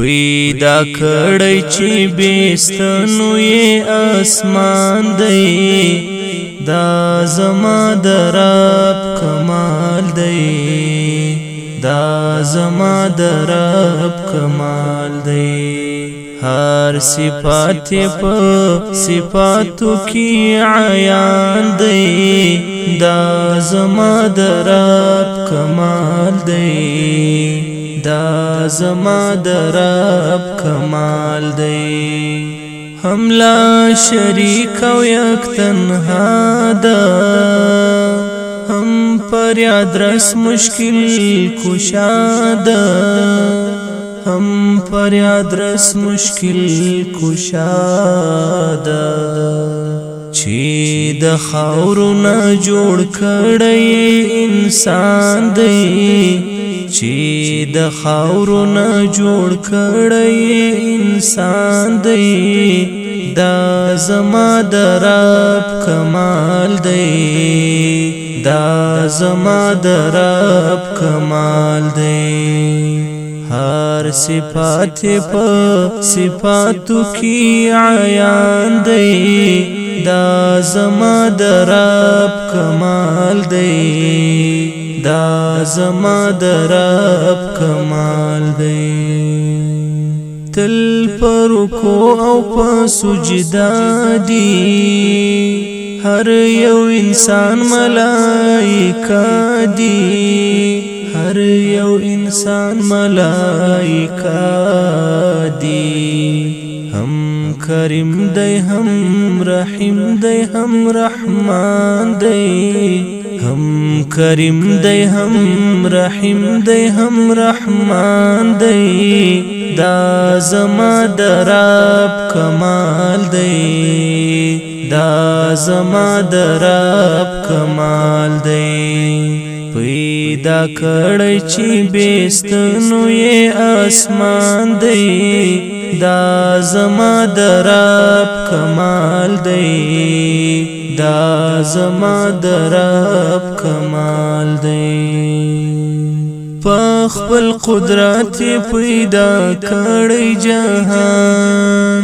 پیدا کړی چې بیستنو یې اسمان دی دا زما درب کمال دی دا زما درب کمال دی هر صفات په صفاتو کې عیان دی دا زما درب کمال دی دا زما د رب کمال دی هم لا شریک او یک تنها ده هم پر ادرس مشکل کشا ده هم پر ادرس مشکل کشا ده چې د خاورو نه جوړ کړی انسان دی چې د خاورو نه جوړ کړی انسان دی دا زما د رب کمال دی دا زما د رب کمال دی هر صفات په صفاتو کې عیان دی دا زما درب کمال دی دا زما درب کمال دی تل پر کو او په سجدا دی هر یو انسان ملائکه دی هر یو انسان ملائکه دی کریم دی هم رحیم دی هم رحمان دی هم کریم دی هم رحیم دی هم رحمان دی دا زما دراب کمال دی دا زما دراب کمال دی پیدا کړی چې بیستنو یې اسمان دی دا زما درب کمال دی دا زما درب کمال دی خپل قدرت پیدا کړی جهان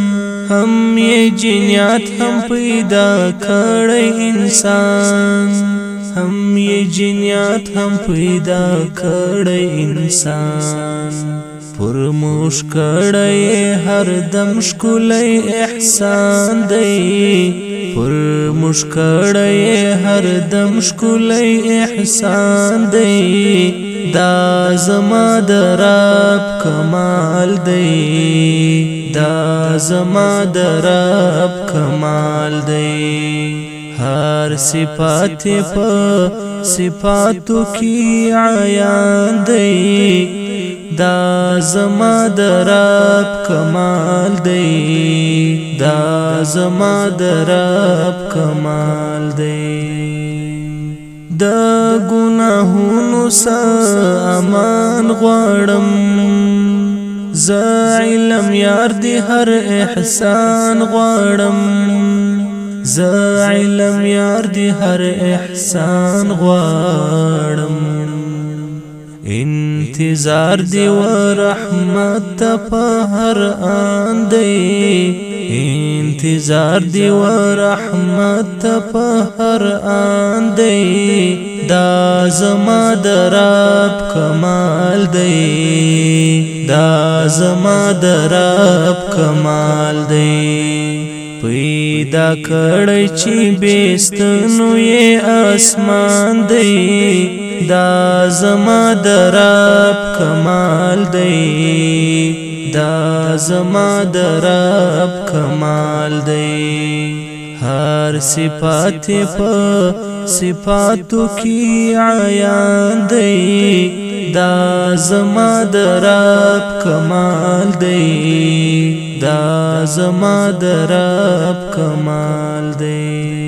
هم یې جنیات هم پیدا کړی انسان هم یې جنیات هم پیدا کړی انسان پر موش کړی هر دم شکلی احسان دی پر موش کړی هر دم شکلی احسان دی دا زما دراب کمال دی دا زما دراب کمال دی هر صفات په صفاتو کې عیان دی دا زما درب کمال دی دا زما درب کمال دی د گناهونو سره امان غواړم ز علم یار دی هر احسان غواړم ز علم یار دی هر احسان غواړم انتظار دی و رحمت په هر آن دی انتظار دی و رحمت په هر آن دی دا زما دراب کمال دی دا زما دراب کمال دی پی پیدا کړی چې بیستنو یې اسمان دی دا زما دراب کمال دی دا زما دراب کمال دی هر صفات په صفاتو کې عیان دی دا زما درب کمال دی دا زما درب کمال دی